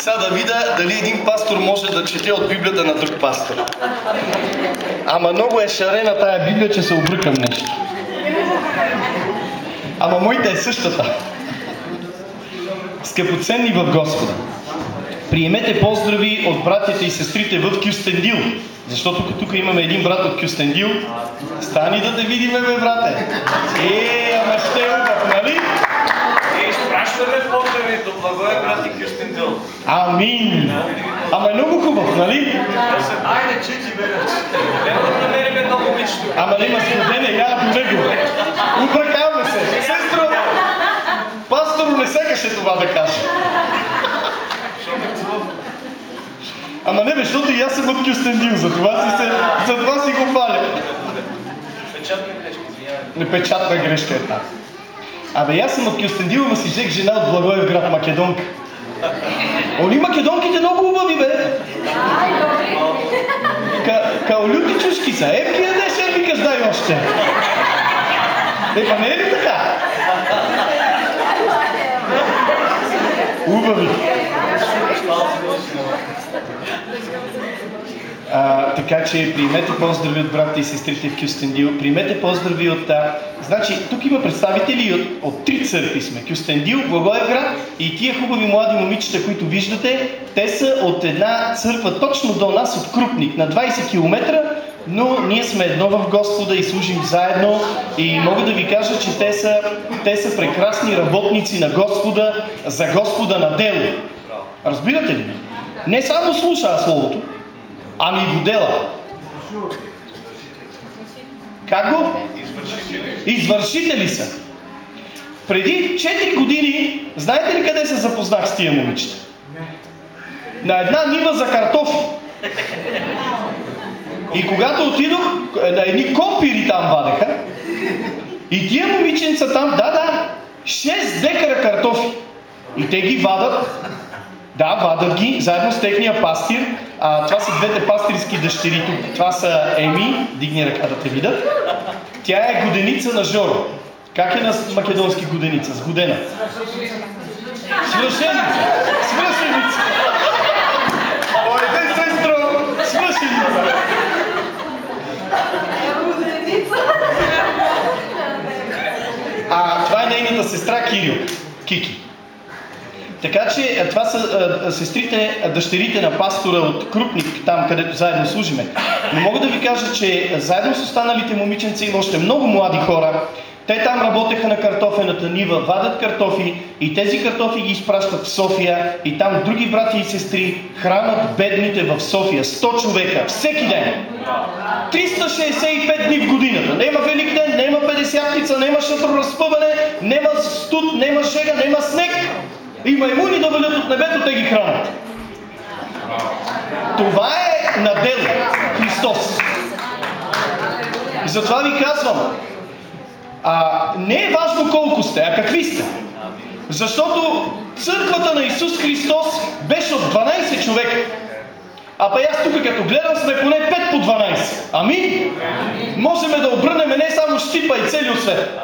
Сега да видя дали един пастор може да чете от Библията на друг пастор. Ама много е шарена тая Библия, че се обръкам нещо. Ама моята е същата. Скъпоценни в Господа. Приемете поздрави от братята и сестрите в Кюстендил. Защото тук имаме един брат от Кюстендил. Стани да те видиме, бе, брате. Е, ама ще е нали? Амин. Ама е много хубав, нали? Айде, чити, бе. Ама има споделя, я до него. Обръкаваме се. Сестро, пастор не секаше това да каже. Ама не бе, защото и аз съм от Кюстендил, затова си, се, затова си го паля. Печатна грешка, извинявай. Непечатна грешка е тази. Абе, аз съм от Кюстендил, ама си взех жена от Благоевград, Македонка. Они македонките много хубави, бе. Ка, каолюти чушки са. Е, кия не ще викаш дай още. Е, па не е ли така? Хубави. А, така че приемете поздрави от брата и сестрите в Кюстендил. Приемете поздрави от... А, значи, тук има представители от, от три църкви сме. Кюстендил, Благоевград и тия хубави млади момичета, които виждате, те са от една църква точно до нас, от Крупник, на 20 км, но ние сме едно в Господа и служим заедно и мога да ви кажа, че те са, те са прекрасни работници на Господа, за Господа на дело. Разбирате ли? Не само слуша Словото, ами го дела. Как го? Извършители са. Преди 4 години, знаете ли къде се запознах с тия момичета? На една нива за картофи. И когато отидох, на едни копири там вадеха, и тия момиченца там, да, да, 6 декара картофи. И те ги вадат, да, вадат ги, заедно с техния пастир. А, това са двете пастирски дъщери тук. Това са Еми, дигни ръка да те видят. Тя е годеница на Жоро. Как е на македонски годеница? Сгодена. Свършеница. Свършеница. Ойде, сестро, свършеница. А това е нейната сестра Кирил. Кики. Така че това са а, сестрите, а, дъщерите на пастора от Крупник, там където заедно служиме. Но мога да ви кажа, че заедно с останалите момиченци има още много млади хора. Те там работеха на картофената нива, вадят картофи и тези картофи ги изпращат в София и там други брати и сестри хранат бедните в София. 100 човека, всеки ден. 365 дни в годината. Нема Велик ден, нема 50-ница, нема шатроразпъване, нема студ, нема жега, нема снег. И маймуни да валят от небето, те ги хранят. Това е на дело Христос. И затова ви казвам, а, не е важно колко сте, а какви сте. Защото църквата на Исус Христос беше от 12 човека. А па аз тук като гледам сме поне 5 по 12. Амин? Можеме да обърнем не само щипа и целият свет.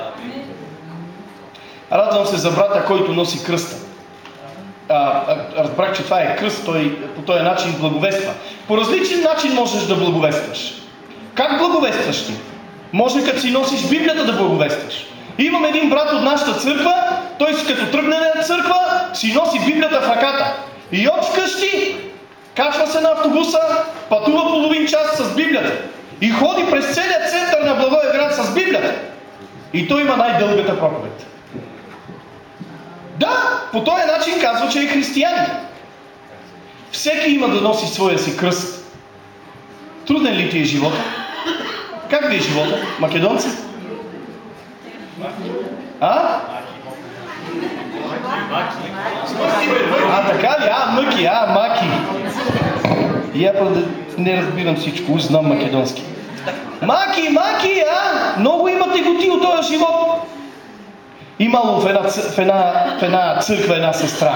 Радвам се за брата, който носи кръста. А, разбрах, че това е кръст, той по този начин благовества. По различен начин можеш да благовестваш. Как благовестваш ти? Може като си носиш Библията да благовестваш. Имам един брат от нашата църква, той си като тръгне на църква, си носи Библията в ръката. И от вкъщи, качва се на автобуса, пътува половин час с Библията. И ходи през целия център на Благоевград с Библията. И той има най-дългата проповед. Да, по този начин казва, че е християнин. Всеки има да носи своя си кръст. Труден ли ти е живота? Как ви е живота, македонци? А? А, така ли? А, мъки, а, маки. И я не разбирам всичко, знам македонски. Маки, маки, а! Много имате готи от този живот. Имало в една, в, една, в една църква една сестра,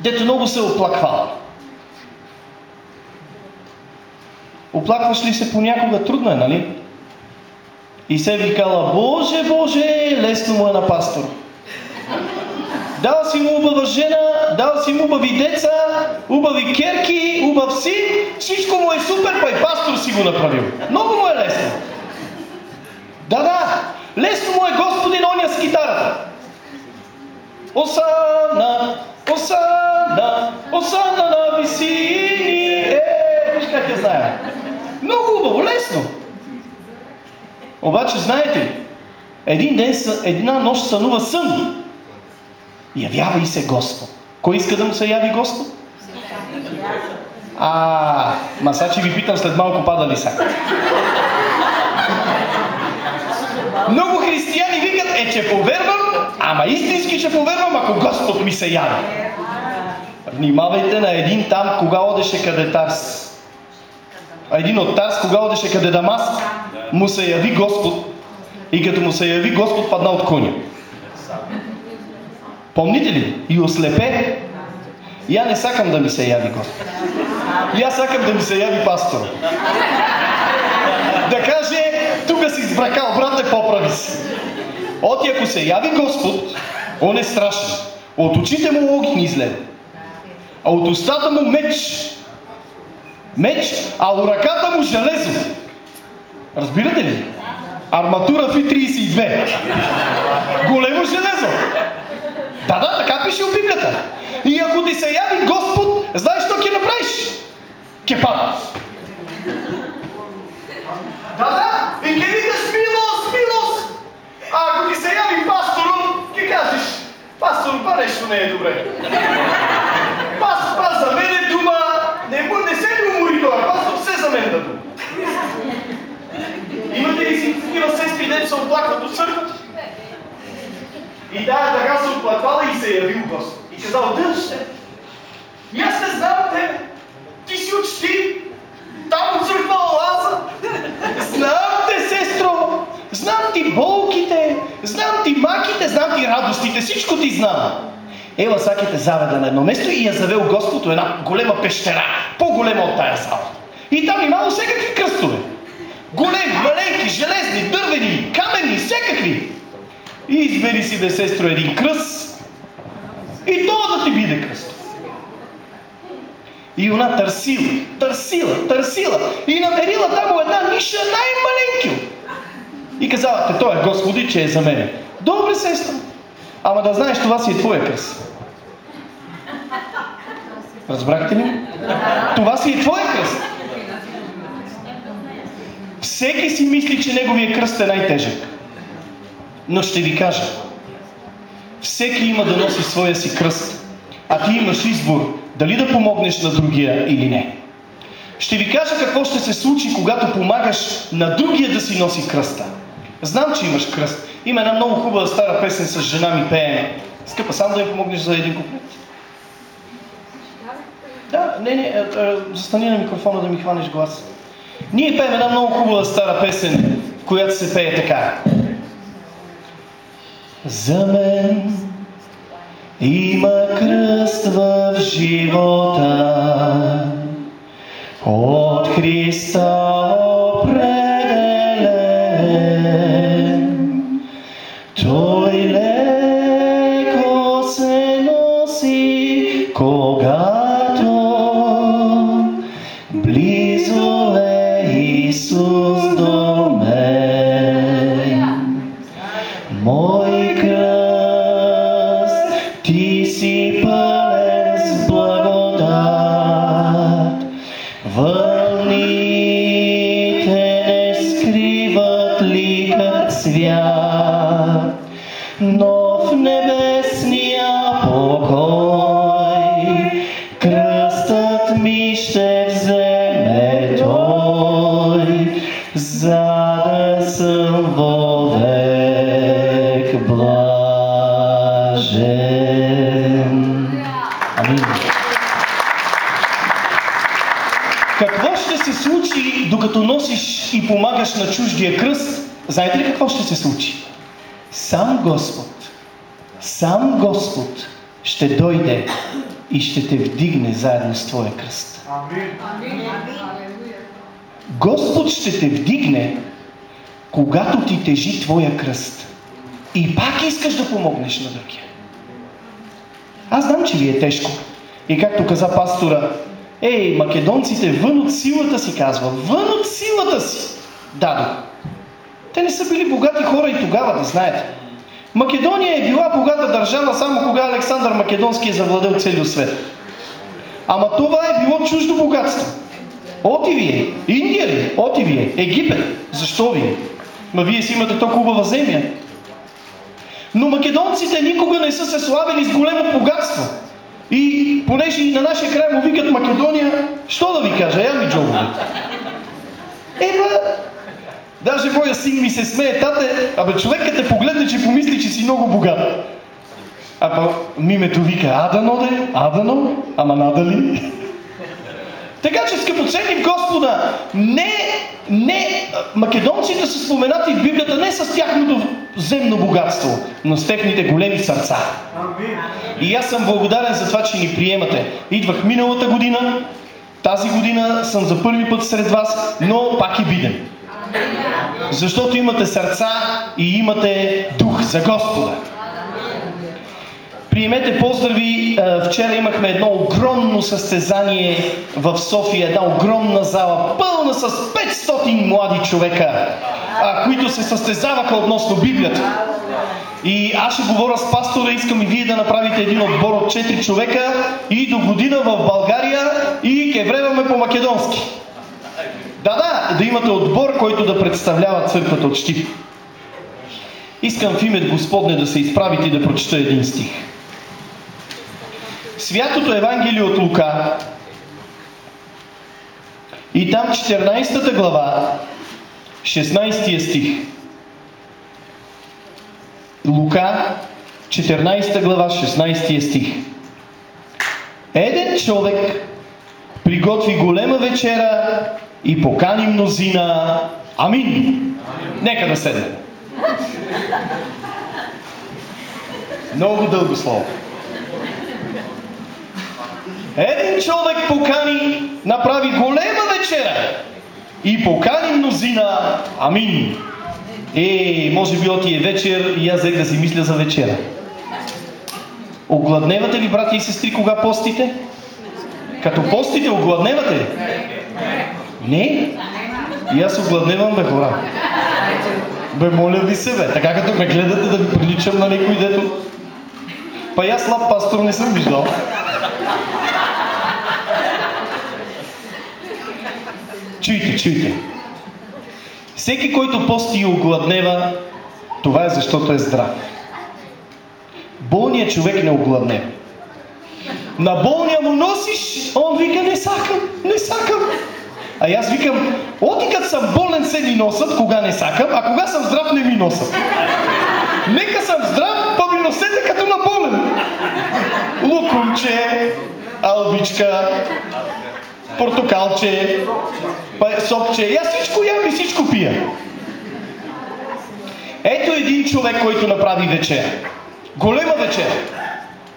дето много се оплаквала. Оплакваш ли се понякога? Трудно е, нали? И се викала, Боже, Боже, лесно му е на пастор. дал си му убава жена, дал си му убави деца, убави керки, убав си, всичко му е супер, па и пастор си го направил. Много му е лесно. Да, да, лесно му е Господи оня с китарата. Осана, Осана, Осана на висини. Е, виж как я знае. Много хубаво, лесно. Обаче, знаете ли, един ден, една нощ сънува сън. Явява и се Господ. Кой иска да му се яви Господ? А, ма сега ще ви питам след малко пада ли са. Много християни викат, е, че повярвам, ама истински ще повярвам, ако Господ ми се яви. Внимавайте на един там, кога одеше къде Тарс. А един от Тарс, кога одеше къде Дамаск, му се яви Господ и като му се яви Господ падна от коня. Помните ли? И ослепе. Я не сакам да ми се яви Господ. Аз сакам да ми се яви пастор. Да каже, тук си сбракал, брате, поправи се. Оти ако се яви Господ, он е страшен. От очите му огин излезе. А от устата му меч. Меч, а от ръката му железо. Разбирате ли? Арматура Фи-32. Големо железо. Да, да, така пише в Библията. И ако ти се яви Господ, знаеш що ке направиш? Кепа. Да, да. И ке викаш милост, милост. А ако ти се яви пастором, ке кажеш, пастор, па нещо не е добре. Пас, пас за мен е дума, не, му, не се ми умори това, пастор все за мен да дума. Имате ли си такива сестри, дето се оплакват от църквата? И тая така се оплаквала и се явил Господ. И казал, дъще. И аз не знам те. Ти си учти. Там от църква Лаза. Знам те, сестро. Знам ти болките. Знам ти маките. Знам ти радостите. Всичко ти знам. Ела саките заведа на едно место и я завел Господ една голема пещера. По-голема от тая зала. И там имало всякакви кръстове. Големи, маленки, железни, дървени, каменни, всякакви. И избери си да сестро един кръст и това да ти биде кръст. И она търсила, търсила, търсила и намерила там една ниша най-маленки. И казала, те той е Господи, че е за мене. Добре, сестра. Ама да знаеш, това си е твоя кръст. Разбрахте ли? Това си е твоя кръст. Всеки си мисли, че неговия кръст е най-тежък. Но ще ви кажа, всеки има да носи своя си кръст, а ти имаш избор дали да помогнеш на другия или не. Ще ви кажа какво ще се случи, когато помагаш на другия да си носи кръста. Знам, че имаш кръст. Има една много хубава стара песен с жена ми пеене. Скъпа, само да ми помогнеш за един куплет. Да, не, не, застани на микрофона да ми хванеш глас. Ние пеем една много хубава стара песен, която се пее така. За мен има кръст в живота, от Христа определен. Той леко се носи, когато близо е Исус помагаш на чуждия кръст? Знаете ли какво ще се случи? Сам Господ, сам Господ ще дойде и ще те вдигне заедно с твоя кръст. Господ ще те вдигне, когато ти тежи твоя кръст. И пак искаш да помогнеш на другия. Аз знам, че ви е тежко. И както каза пастора, ей, македонците вън от силата си, казва, вън от силата си дадо. Те не са били богати хора и тогава, да знаете. Македония е била богата държава само кога Александър Македонски е завладел целия свет. Ама това е било чуждо богатство. Оти вие. Индия ли? Оти вие. Египет. Защо вие? Ма вие си имате толкова хубава земя. Но македонците никога не са се славили с големо богатство. И понеже и на нашия край му викат Македония, що да ви кажа, я ми джобове. Еба, даже моя син ми се смее, тате, абе човек като те погледне, че помисли, че си много богат. А мимето вика, Адано де, Адано, ама надали. Така че, скъпоценни в Господа, не, не, македонците са споменати в Библията не с тяхното земно богатство, но с техните големи сърца. И аз съм благодарен за това, че ни приемате. Идвах миналата година, тази година съм за първи път сред вас, но пак и бидем. Защото имате сърца и имате дух за Господа. Приемете поздрави. Е, вчера имахме едно огромно състезание в София, една огромна зала, пълна с 500 млади човека, които се състезаваха относно Библията. И аз ще говоря с пастора, искам и вие да направите един отбор от 4 човека и до година в България и кевреваме по македонски. Да, да, да имате отбор, който да представлява църквата от Щип. Искам в името Господне да се изправите и да прочета един стих. Святото Евангелие от Лука и там 14 глава, 16 стих. Лука, 14 глава, 16 стих. Еден човек приготви голема вечера и покани мнозина. Амин. Нека да седне. Много дълго слово. Един човек покани, направи голема вечера и покани мнозина. Амин. Е, може би от е вечер и аз взех да си мисля за вечера. Огладневате ли, брати и сестри, кога постите? Като постите, огладневате ли? Не? И аз огладневам, бе, хора. Бе, моля ви се, бе. Така като ме гледате да ви приличам на някой, дето... Па аз слаб пастор не съм виждал. Чуйте, чуйте. Всеки, който пости и огладнева, това е защото е здрав. Болният човек не огладнева. На болния му носиш, он вика, не сакам, не сакам. А аз викам, оти като съм болен се ми носят, кога не сакам, а кога съм здрав не ми носят. Нека съм здрав, па ми носете като на болен. Лукумче, албичка, портокалче, сокче. Аз всичко ям и всичко пия. Ето един човек, който направи вечер. Голема вечер.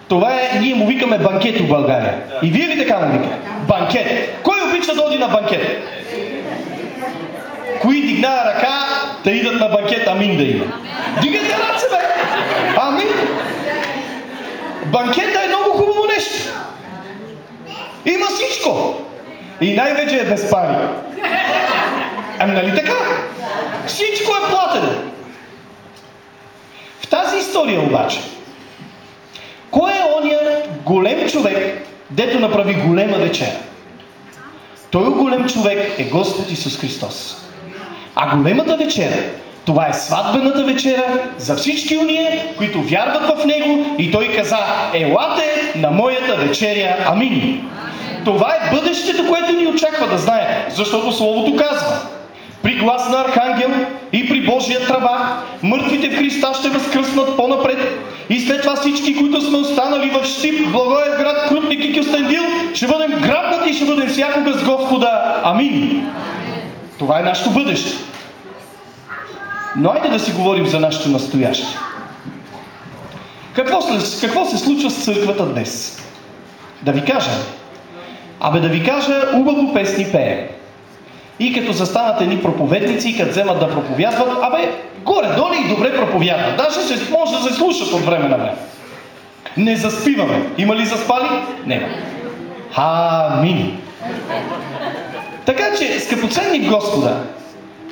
Това е, ние му викаме банкет в България. И вие ли така му? Банкет. Кой обича да оди на банкет? Кои дигна ръка да идат на банкет, амин да има. Дигайте ръце, бе! Амин! Банкета е много хубаво нещо. Има всичко. И най-вече е без пари. Ами нали така? Всичко е платено. В тази история обаче, кой е ония голем човек, дето направи голема вечера? Той голем човек е Господ Исус Христос. А големата вечера, това е сватбената вечера за всички уния, които вярват в Него и Той каза, елате на моята вечеря. Амин. Това е бъдещето, което ни очаква да знае, защото Словото казва. При глас на Архангел и при Божия тръба, мъртвите в Христа ще възкръснат по-напред и след това всички, които сме останали в Щип, град, Крупник и Кюстендил, ще бъдем грабнати и ще бъдем всякога с Господа. Амин. Това е нашето бъдеще. Но айде да си говорим за нашето настояще. Какво, какво се случва с църквата днес? Да ви кажа, Абе да ви кажа, убаво песни пее. И като застанат едни проповедници, като вземат да проповядват, абе, горе-долу и добре проповядват. Даже се, може да се слушат от време на време. Не заспиваме. Има ли заспали? Нема. Амин. Така че, скъпоценни Господа,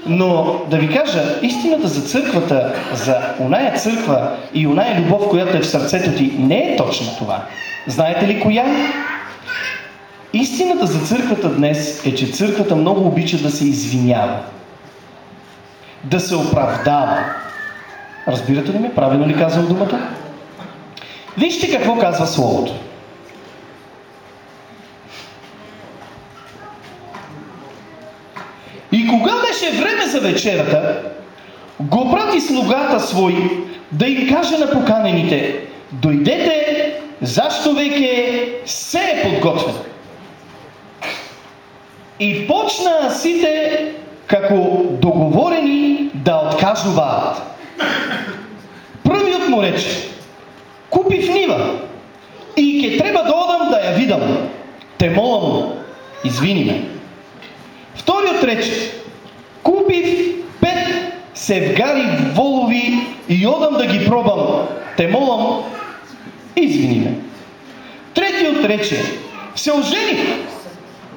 но да ви кажа, истината за църквата, за оная църква и оная любов, която е в сърцето ти, не е точно това. Знаете ли коя? Истината за църквата днес е, че църквата много обича да се извинява. Да се оправдава. Разбирате ли ме? Правилно ли казвам думата? Вижте какво казва Словото. И кога беше време за вечерата, го прати слугата свой да им каже на поканените, дойдете, защо веке се е подготвено. И почна сите како договорени да откажуваат. Првиот му рече, купив нива и ке треба да одам да ја видам. Те молам, извини ме. Вториот рече, купив пет севгари волови и одам да ги пробам. Те молам, извини ме. Третиот рече, се ожених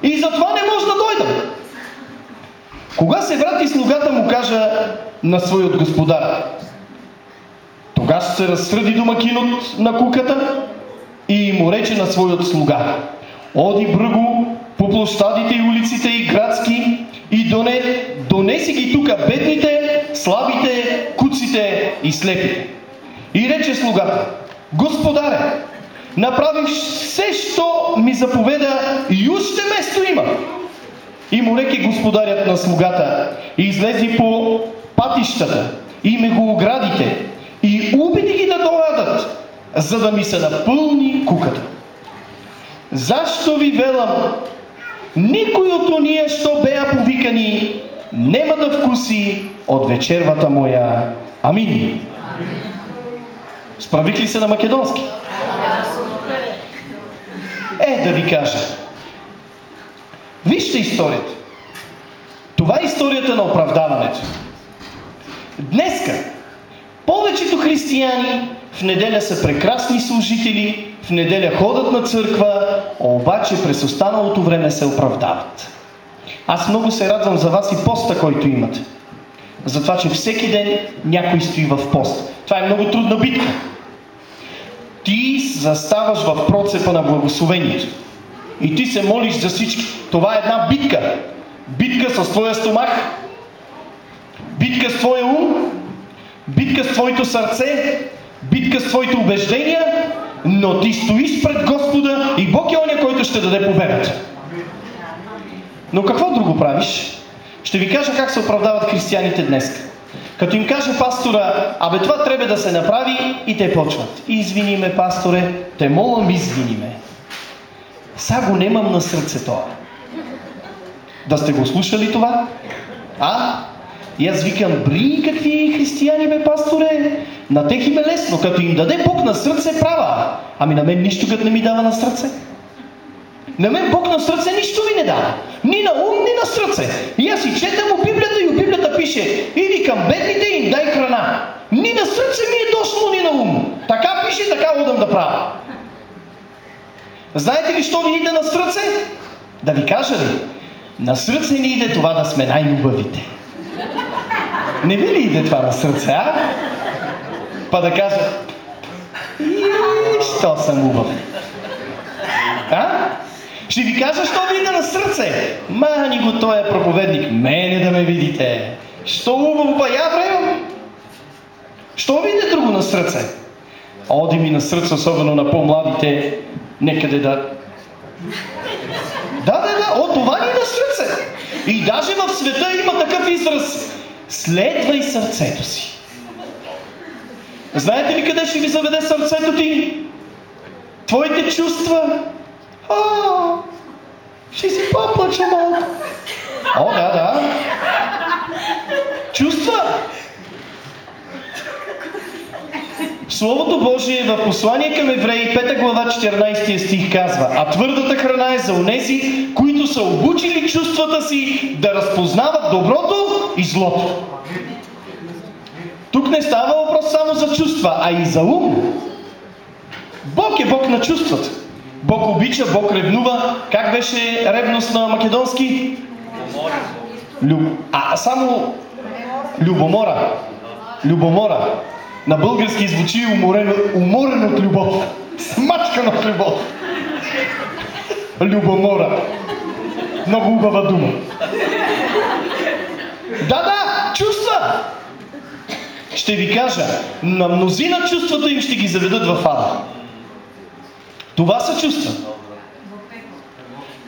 и затова не може да дойдам. Кога се врати слугата му кажа на своят господар, тогава се разсърди домакинот на куката и му рече на своят слуга, оди бръго по площадите и улиците и градски и доне, донеси ги тука бедните, слабите, куците и слепите. И рече слугата, господаре, направиш все, що ми заповеда и още место има. И му реки господарят на слугата, и излезе по пътищата, и ме го оградите, и убеди ги да доядат, за да ми се напълни куката. Защо ви велам, никой от ония, що бея повикани, нема да вкуси от вечервата моя. Амин. Справих ли се на македонски? Е, да ви кажа. Вижте историята. Това е историята на оправдаването. Днеска повечето християни в неделя са прекрасни служители, в неделя ходят на църква, обаче през останалото време се оправдават. Аз много се радвам за вас и поста, който имате. За това, че всеки ден някой стои в пост. Това е много трудна битка. Ти заставаш в процепа на благословението. И ти се молиш за всички. Това е една битка. Битка с твоя стомах, битка с твоя ум, битка с твоето сърце, битка с твоите убеждения, но ти стоиш пред Господа и Бог е оня, който ще даде победата. Но какво друго правиш? Ще ви кажа как се оправдават християните днес. Като им каже пастора, абе това трябва да се направи и те почват. Извини ме, пасторе, те молам, извини ме. Са го немам на сърце това. Да сте го слушали това? А? И аз викам, бри какви християни бе, пасторе, на тех им е лесно, като им даде Бог на сърце права. Ами на мен нищо като не ми дава на сърце. На мен Бог на сърце нищо ми не дава. Ни на ум, ни на сърце. И аз си четам от Библията и от Библията пише, иди към бедните им дай храна. Ни на сърце ми е дошло, ни на ум. Така пише, така удам да правя. Знаете ли, що ви иде на сърце? Да ви кажа ли? На сърце ни иде това да сме най-любавите. Не ви ли иде това на сърце, а? Па да кажа, що съм убав. А? Ще ви кажа, що ви на сърце. Мани го той е проповедник. Мене да ме видите. Що убаво па я време? Що ви друго на сърце? Оди ми на сърце, особено на по-младите, некъде да... Да, да, да, о, това ни е на сърце. И даже в света има такъв израз. Следвай сърцето си. Знаете ли къде ще ви заведе сърцето ти? Твоите чувства. Ще си поплача малко. О, да, да. Чувства. Словото Божие в послание към Евреи 5 глава 14 стих казва А твърдата храна е за онези, които са обучили чувствата си да разпознават доброто и злото. Тук не става въпрос само за чувства, а и за ум. Бог е Бог на чувствата. Бог обича, Бог ревнува. Как беше ревност на македонски? Люб... А само любомора. Любомора. На български звучи уморен, уморен от любов. Смачкан от любов. Любомора. Много хубава дума. Да, да, чувства! Ще ви кажа, на мнозина чувствата им ще ги заведат в ада. Това са чувства.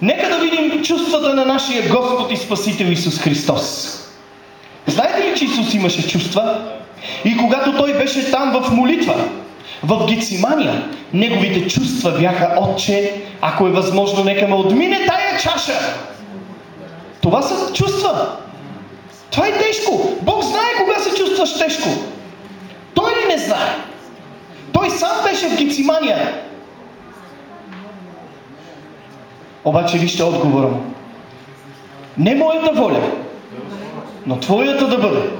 Нека да видим чувствата на нашия Господ и Спасител Исус Христос. Знаете ли, че Исус имаше чувства? И когато Той беше там в молитва, в Гецимания, неговите чувства бяха, Отче, ако е възможно, нека ме отмине тая чаша. Това са чувства. Това е тежко. Бог знае кога се чувстваш тежко. Той ли не знае? Той сам беше в Гецимания. Обаче вижте отговора. Не моята воля, но твоята да бъде.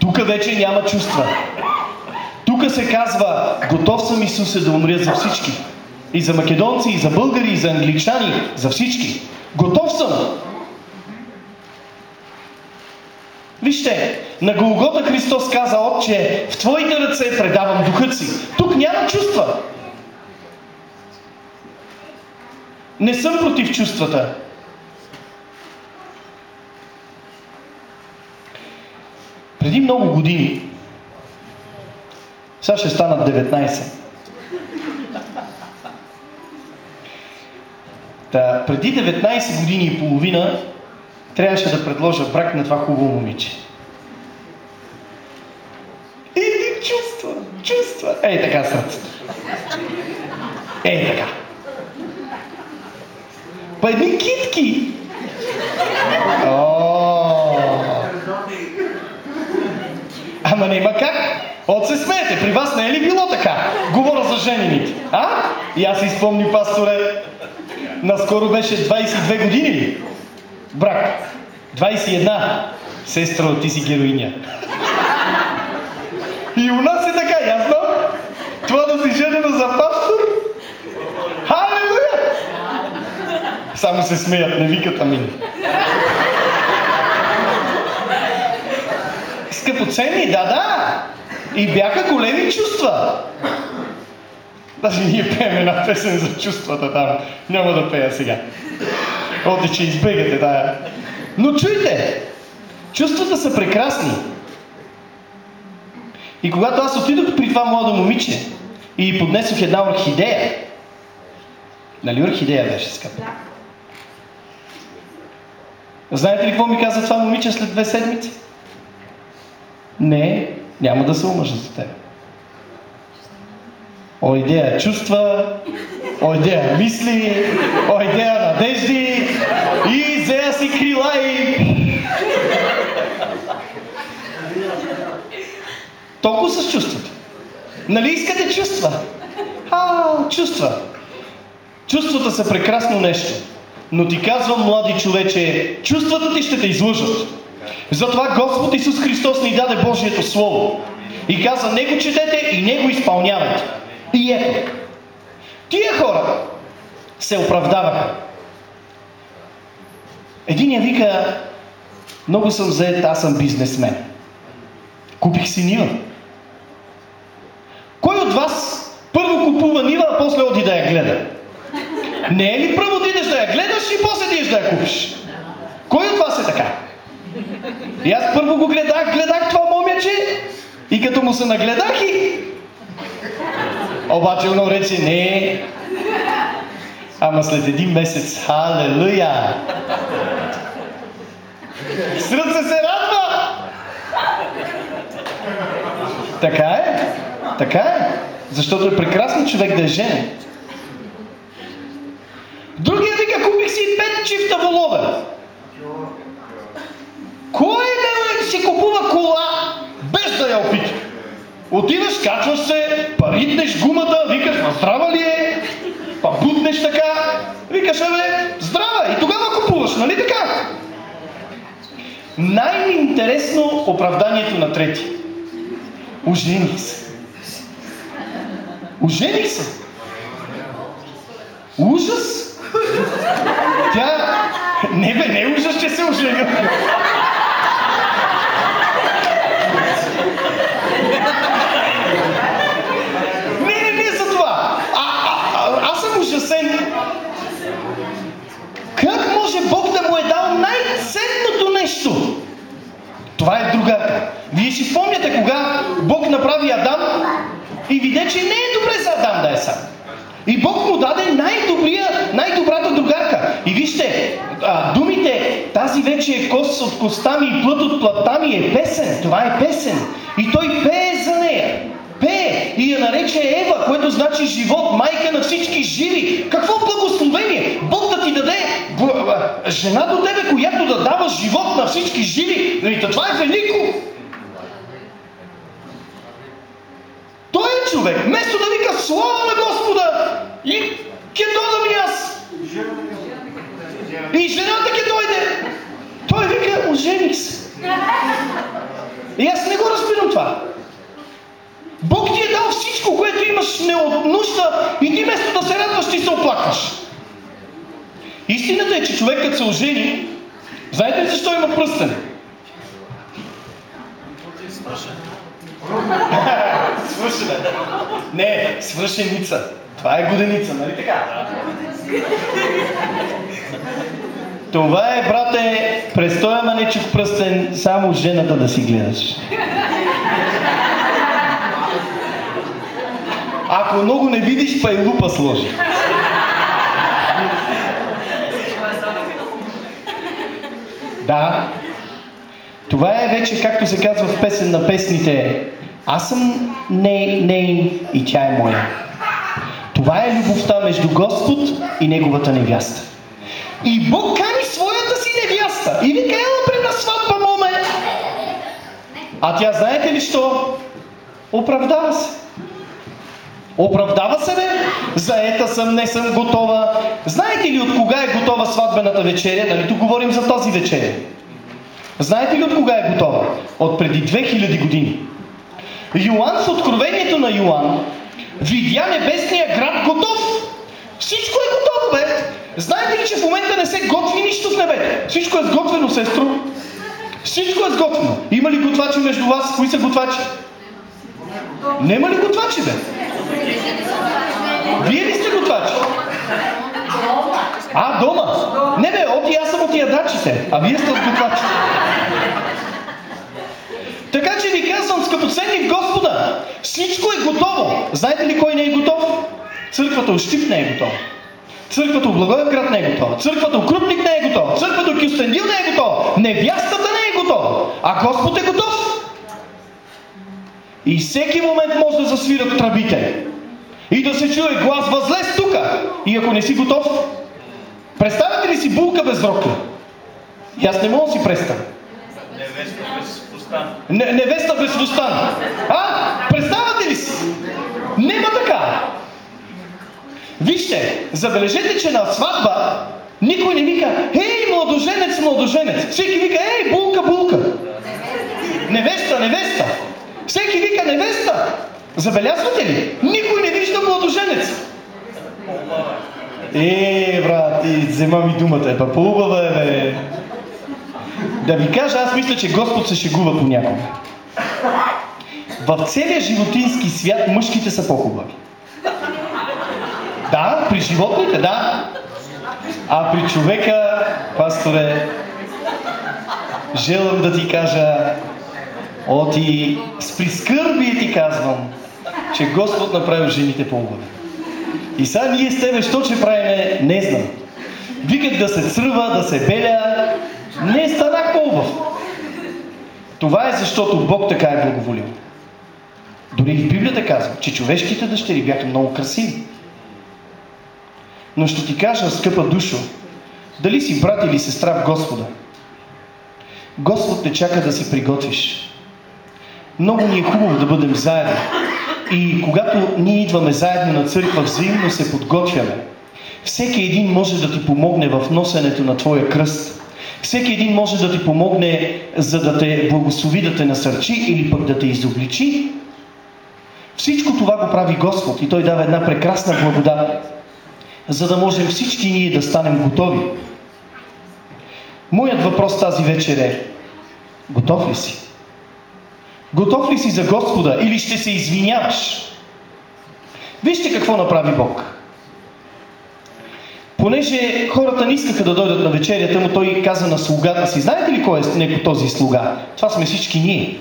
Тук вече няма чувства. Тук се казва, готов съм Исусе да умря за всички. И за македонци, и за българи, и за англичани, за всички. Готов съм. Вижте, на Голгота Христос каза, Отче, в Твоите ръце предавам духът си. Тук няма чувства. Не съм против чувствата. Преди много години, сега ще станат 19. Та, преди 19 години и половина трябваше да предложа брак на това хубаво момиче. И чувства, чувства. Ей така сърцето. Ей така. Па едни китки. О! Ама няма как. От се смеете, при вас не е ли било така? Говоря за женените. А? И аз си пасторе, наскоро беше 22 години ли? Брак. 21. Сестра, ти си героиня. И у нас е така, ясно? Това да си женена за пастор? Халелуя! Само се смеят, не викат амин. Скъпоценни, да, да. И бяха големи чувства. Даже ние пеем една песен за чувствата там. Няма да пея сега. Оти, че избегате, да. Но чуйте, чувствата са прекрасни. И когато аз отидох при това младо момиче и поднесох една орхидея, нали орхидея беше скъпа? Знаете ли какво ми каза това момиче след две седмици? Не, няма да се омъжа за теб. О, чувства, о, идея мисли, о, идея надежди и зея си крила и... Толкова с чувствата. Нали искате чувства? А, чувства. Чувствата са прекрасно нещо. Но ти казвам, млади човече, чувствата ти ще те излъжат. Затова Господ Исус Христос ни даде Божието Слово. И каза, не го четете и не го изпълнявайте. И ето, тия хора се оправдаваха. Единия вика, много съм заед, аз съм бизнесмен. Купих си нива. Кой от вас първо купува нива, а после оди да я гледа? Не е ли първо да идеш да я гледаш и после да идеш да я купиш? Кой от вас е така? И аз първо го гледах, гледах това момиче и като му се нагледах и... Обаче оно рече, не. Ама след един месец, халелуя! Сръце се радва! Така е. Така е. Защото е прекрасно човек да е женен. Другия вика, купих си пет чифта волове. Кой не си купува кола без да я опита? Отиваш, качваш се, паритнеш гумата, викаш, ма здрава ли е? Па бутнеш така, викаш, бе, здрава, и тогава купуваш, нали така? Най-интересно оправданието на трети. Ожених се. Ожених се. Ужас! Тя... Не бе, не е ужас, че се оженил. Не, не, не за това. А, а, а, аз съм ужасен. Как може Бог да му е дал най-ценното нещо? Това е другарка. Вие си спомняте кога Бог направи Адам и видя, че не е добре за Адам да е сам. И Бог му даде най-добрия, най-добрата другарка. И вижте, а, думите, тази вече е кост от коста ми и плът от плътта ми е песен. Това е песен. И той пее за нея. Пее и я нарече Ева, което значи живот, майка на всички живи. Какво благословение! Бог да ти даде жена до тебе, която да дава живот на всички живи. Нали, това е велико. Той е човек. Вместо да вика слава на Господа и ке додам и аз. И жената ке дойде. Той вика, ожених се. И аз не го разбирам това. Бог ти е дал всичко, което имаш не от нужда и ти вместо да се радваш, ти се оплакваш. Истината е, че човекът се ожени, знаете ли защо има пръстен? Свършена. Не, свършеница. Това е годеница, нали така? Това е, брате, през този манечев пръстен само жената да си гледаш. Ако много не видиш, па и лупа сложи. Да. Това е вече, както се казва в песен на песните, аз съм не, нейн и тя е моя. Това е любовта между Господ и Неговата невяста. И Бог кани своята си невяста. И вика, ела при на сватба, моме. А тя знаете ли що? Оправдава се. Оправдава се, бе? Заета съм, не съм готова. Знаете ли от кога е готова сватбената вечеря? Нали тук говорим за тази вечеря. Знаете ли от кога е готова? От преди 2000 години. Йоанн в Откровението на Йоанн видя небесния град готов. Всичко е готово, бе. Знаете ли, че в момента не се готви нищо в небето? Всичко е сготвено, сестро. Всичко е сготвено. Има ли готвачи между вас? Кои са готвачи? Нема ли готвачи, бе? Вие ли сте готвачи? А, дома? Не бе, оти аз съм от ядачите, а вие сте от готвачи. Така че ви казвам, скъпоценни в Господа, всичко е готово. Знаете ли кой не е готов? Църквата Ощип не е готова. Църквата Благоевград не е готова. Църквата Крупник не е готова. Църквата Кюстендил не е готова. Невястата не е готова. А Господ е готов. И всеки момент може да засвират тръбите. И да се чуе глас възлез тука. И ако не си готов, представяте ли си булка без рокля? И аз не мога да си представя. Невеста без фустан. Не, невеста без фустан. А? Представяте ли си? Нема така. Вижте, забележете, че на сватба никой не вика, ей, младоженец, младоженец. Всеки вика, ей, булка, булка. Невеста, невеста. Всеки вика невеста. Забелязвате ли? Никой не вижда младоженец. Е, брат, ти взема ми думата. Е, па по-убава е, бе. Да ви кажа, аз мисля, че Господ се шегува понякога. В целия животински свят мъжките са по-хубави. Да, при животните, да. А при човека, пасторе, желам да ти кажа, оти с прискърбие ти казвам, че Господ направил жените по-хубави. И сега ние с тебе, що че правиме, не знам. Викат да се цръва, да се беля, не станах по-хубав. Това е защото Бог така е благоволил. Дори в Библията казва, че човешките дъщери бяха много красиви. Но ще ти кажа, скъпа душо, дали си брат или сестра в Господа, Господ те чака да си приготвиш. Много ни е хубаво да бъдем заедно. И когато ние идваме заедно на църква, взаимно се подготвяме. Всеки един може да ти помогне в носенето на твоя кръст. Всеки един може да ти помогне, за да те благослови, да те насърчи или пък да те изобличи. Всичко това го прави Господ и Той дава една прекрасна благодат. За да можем всички ние да станем готови. Моят въпрос тази вечер е, готов ли си? Готов ли си за Господа или ще се извиняваш? Вижте какво направи Бог. Понеже хората не искаха да дойдат на вечерята, но той каза на слугата си, знаете ли кой е неко този слуга? Това сме всички ние.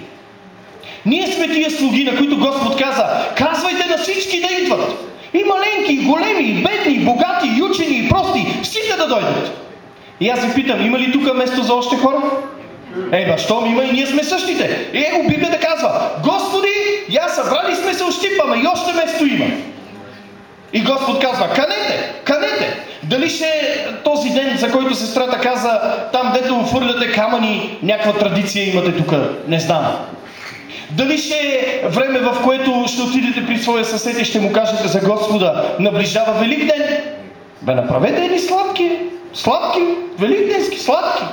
Ние сме тия слуги, на които Господ каза, казвайте на всички да идват. И маленки, и големи, и бедни, и богати, и учени, и прости, всички да дойдат. И аз ви питам, има ли тук место за още хора? Е, ба, щом има и ние сме същите. И его Библията казва, Господи, я събрали сме се, ощипаме и още место има. И Господ казва, канете, канете. Дали ще е този ден, за който сестрата каза, там дето фърляте камъни, някаква традиция имате тук, не знам. Дали ще е време, в което ще отидете при своя съсед и ще му кажете за Господа, наближава Велик ден? Бе, направете едни сладки, сладки, великденски, сладки.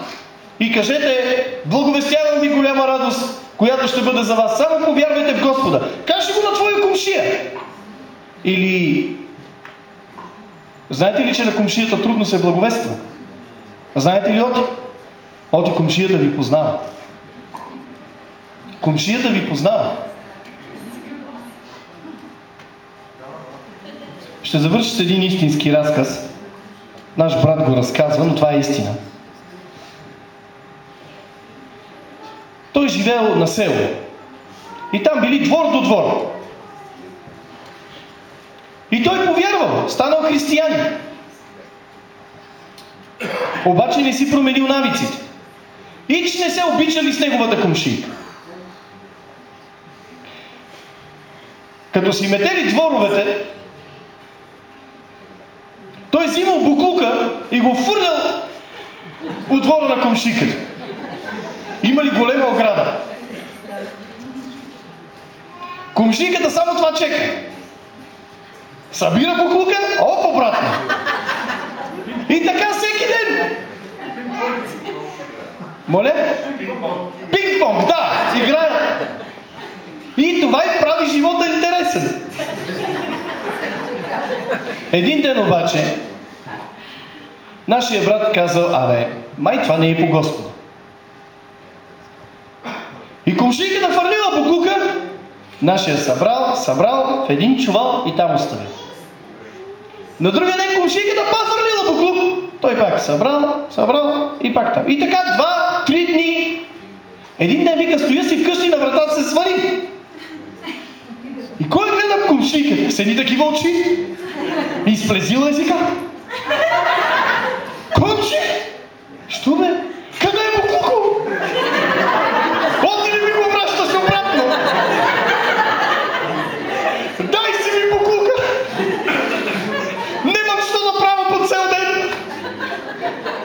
И кажете, благовестявам ви голяма радост, която ще бъде за вас. Само повярвайте в Господа. Кажи го на твоя комшия. Или Знаете ли, че на комшията трудно се благовества? Знаете ли Оти? Оти комшията ви познава. Комшията ви познава. Ще завърша с един истински разказ. Наш брат го разказва, но това е истина. Той живеел на село. И там били двор до двор. И той повярвал, станал християнин. Обаче не си променил навиците. Ич не се обичали с неговата комшийка. Като си метели дворовете, той взимал буклука и го фърлял от двора на комшиката. Има ли голема ограда? Комшиката само това чека. Събира буклука, оп, обратно. И така всеки ден. Моля? Пинг-понг, да, играят. И това и прави живота интересен. Един ден обаче, нашия брат казал, абе, май това не е по Господа. И комшиката фърлила буклука, нашия събрал, събрал в един чувал и там оставил. На другия ден комшиката пак фърлила буклук. Той пак събрал, събрал и пак там. И така два, три дни. Един ден вика, стоя си вкъщи на вратата се свали. И кой гледа комшиката? Седи такива очи. И изплезила езика. Комши! Що бе? Къде е буклуко? Оти ли ми го връщаш обратно? Дай си ми буклука! Немам що да правя по цел ден!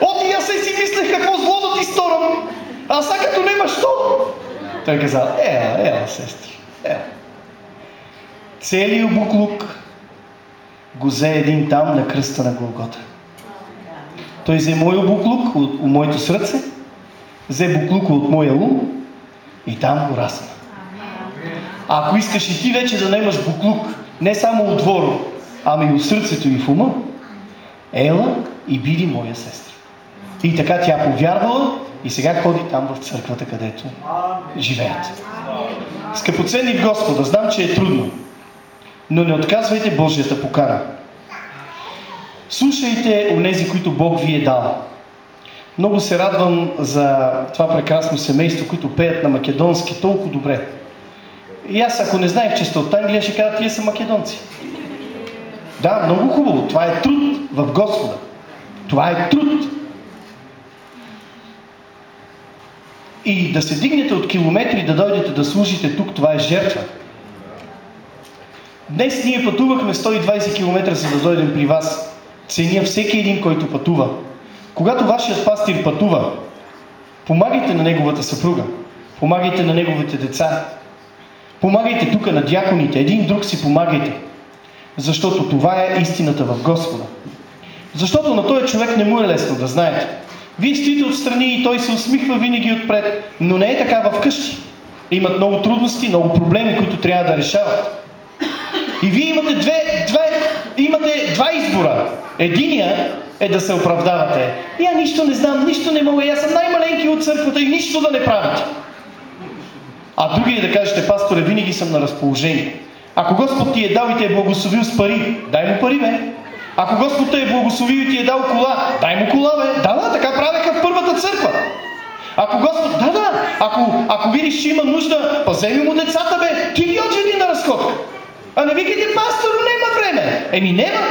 Оти аз си мислех какво зло да ти сторам! А сега като нема що? Той казал, ела, ела, сестри, ела. Целият буклук го взе един там на кръста на Голгота. Той взе моя буклук от, от моето сърце, взе буклука от моя ум и там го разна. А ако искаш и ти вече да немаш буклук, не само от двора, ами и от сърцето и в ума, ела и биди моя сестра. И така тя повярвала и сега ходи там в църквата, където живеят. Скъпоценни в Господа, знам, че е трудно, но не отказвайте Божията покара. Слушайте онези, които Бог ви е дал. Много се радвам за това прекрасно семейство, които пеят на македонски толкова добре. И аз, ако не знаех, че сте от Англия, ще кажа, тия са македонци. Да, много хубаво. Това е труд в Господа. Това е труд. И да се дигнете от километри, да дойдете да служите тук, това е жертва. Днес ние пътувахме 120 км за да дойдем при вас. Ценя всеки един, който пътува. Когато вашият пастир пътува, помагайте на неговата съпруга, помагайте на неговите деца, помагайте тук на дяконите, един друг си помагайте. Защото това е истината в Господа. Защото на този човек не му е лесно да знаете. Вие стоите отстрани и той се усмихва винаги отпред, но не е така в къщи. Имат много трудности, много проблеми, които трябва да решават. И вие имате две, две имате два избора. Единия е да се оправдавате. И аз нищо не знам, нищо не мога, и аз съм най-маленки от църквата и нищо да не правите. А другия е да кажете, пасторе, винаги съм на разположение. Ако Господ ти е дал и те е благословил с пари, дай му пари, бе. Ако Господ те е благословил и ти е дал кола, дай му кола, бе. Да, да, така правеха в първата църква. Ако Господ, да, да, ако, ако видиш, че има нужда, паземи му децата, бе, ти ги отжени на разходка. А не викайте, пастор, нема време. Еми, нема.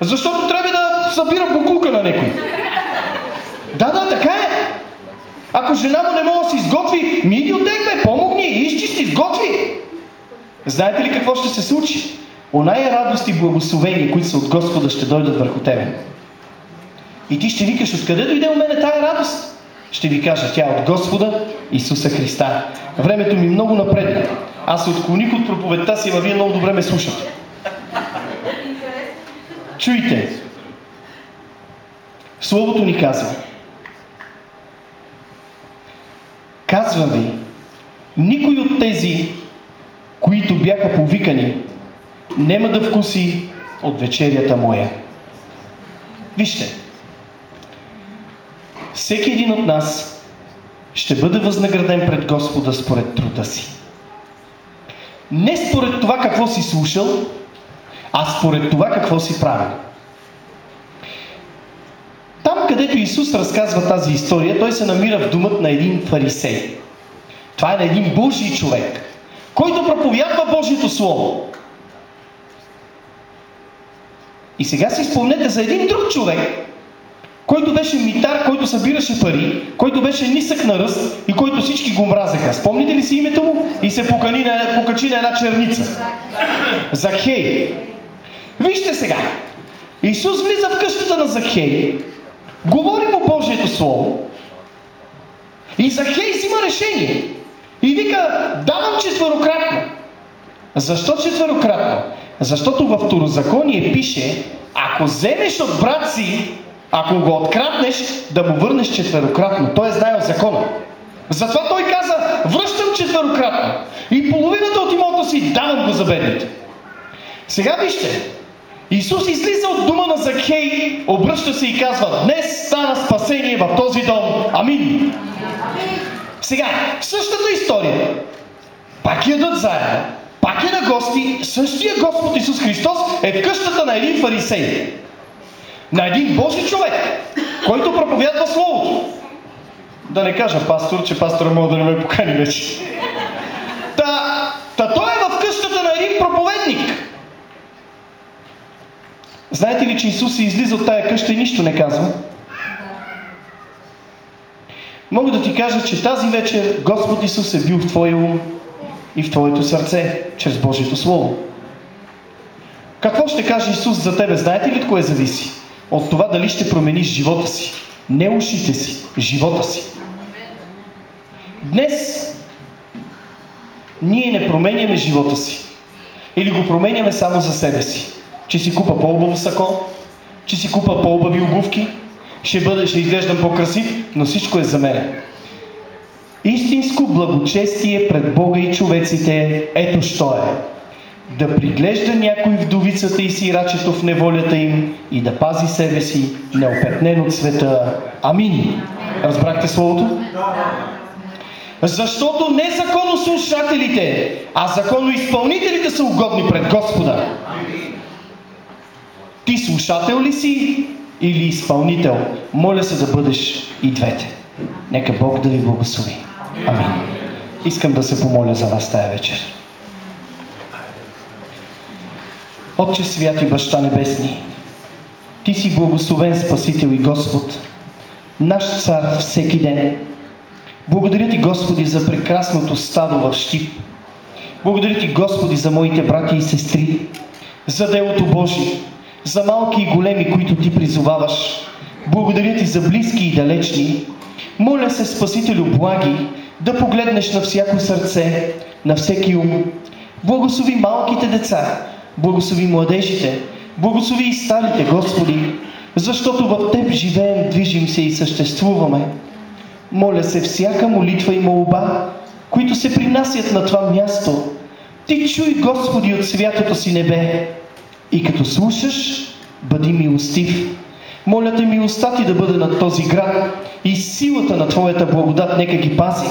Защото трябва да събира букулка на някой. Да, да, така е. Ако жена му не може да се изготви, ми иди от бе, помогни, изчисти, изготви. Знаете ли какво ще се случи? Оная радост и благословение, които са от Господа, ще дойдат върху тебе. И ти ще викаш, откъде дойде у мене тая радост? Ще ви кажа, тя е от Господа Исуса Христа. Времето ми много напредна. Аз се отклоних от проповедта си, а вие много добре ме слушате. Чуйте. Словото ни казва. Казвам ви, никой от тези, които бяха повикани, няма да вкуси от вечерята моя. Вижте, всеки един от нас ще бъде възнаграден пред Господа според труда си. Не според това какво си слушал, а според това какво си правил. Там, където Исус разказва тази история, той се намира в думът на един фарисей. Това е на един Божий човек, който проповядва Божието Слово. И сега си спомнете за един друг човек, който беше митар, който събираше пари, който беше нисък на ръст и който всички го мразеха. Спомните ли си името му? И се покани на, покачи на една черница. Захей. Вижте сега. Исус влиза в къщата на Захей, говори му Божието Слово и Захей взима решение. И вика, давам четвърократно. Защо четвърократно? Защото във второзаконие пише, ако вземеш от брат си, ако го откраднеш, да му върнеш четвърократно. Той е знаел закона. Затова той каза, връщам четвърократно. И половината от имота си давам го за бедните. Сега вижте, Исус излиза от дома на Закхей, обръща се и казва, днес стана спасение в този дом. Амин. Сега, същата история. Пак ядат заедно, пак е на гости, същия Господ Исус Христос е в къщата на един фарисей. На един Божи човек, който проповядва Словото. Да не кажа пастор, че пастора мога да не ме покани вече. Та, та той е в къщата на един проповедник. Знаете ли, че Исус се излиза от тая къща и нищо не казва? Мога да ти кажа, че тази вечер Господ Исус е бил в твоя ум и в твоето сърце, чрез Божието Слово. Какво ще каже Исус за тебе? Знаете ли от кое зависи? От това дали ще промениш живота си. Не ушите си, живота си. Днес ние не променяме живота си. Или го променяме само за себе си. Че си купа по-убаво сако, че си купа по-убави обувки, ще, бъде, ще изглеждам по-красив, но всичко е за мен. Истинско благочестие пред Бога и човеците, ето що е. Да приглежда някой вдовицата и сирачето в неволята им и да пази себе си неопетнен от света. Амин. Разбрахте словото? Защото не законослушателите, а законоизпълнителите са угодни пред Господа. Ти слушател ли си или изпълнител? Моля се да бъдеш и двете. Нека Бог да ви благослови. Амин. Искам да се помоля за вас тая вечер. Отче свят и баща небесни, Ти си благословен Спасител и Господ, наш цар всеки ден. Благодаря Ти, Господи, за прекрасното стадо в Щип. Благодаря Ти, Господи, за моите брати и сестри, за делото Божие, за малки и големи, които Ти призоваваш. Благодаря Ти за близки и далечни. Моля се, Спасителю благи, да погледнеш на всяко сърце, на всеки ум. Благослови малките деца, Благослови младежите, благослови и старите, Господи, защото в Теб живеем, движим се и съществуваме. Моля се всяка молитва и молба, които се принасят на това място. Ти чуй, Господи, от святото си небе. И като слушаш, бъди милостив. Моля те милостта ти да бъде над този град и силата на Твоята благодат нека ги пази.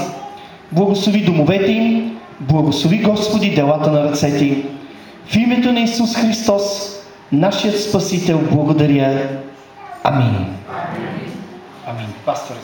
Благослови домовете им, благослови Господи делата на ръцете им. В името на Исус Христос, нашият Спасител, благодаря. Амин. Амин. Амин. Пастор